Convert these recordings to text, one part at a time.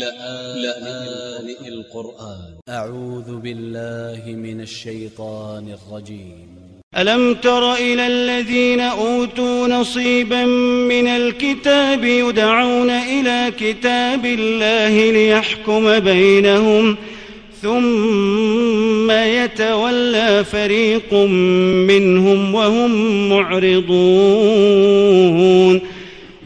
لآن القرآن. أ ع و ذ ب ا ل ل ه من ا ل ش ي ط ا ن ا ل ج ي م ألم تر إلى الذين أوتوا نصيبا من الكتاب يدعون إلى كتاب الله ليحكم بينهم ثم يتولى فريق منهم وهم معرضون.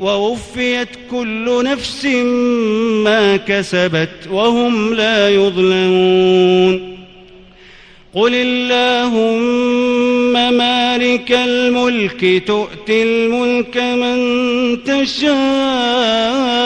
ووفيت كل نفس ما كسبت وهم لا يظلمون. قل اللهم مالك الملك تؤتي الملك من تشاء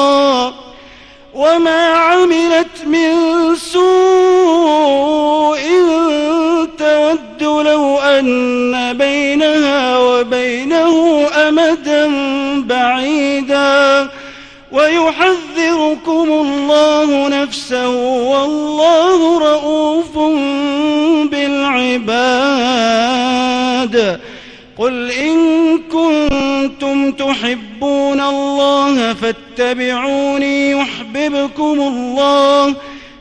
تود لو أن بينها وبينه أمدا بعيدا ويحذركم الله نفسه والله رؤوف بالعباد. قل إن كنتم تحبون الله فاتبعوني يحببكم الله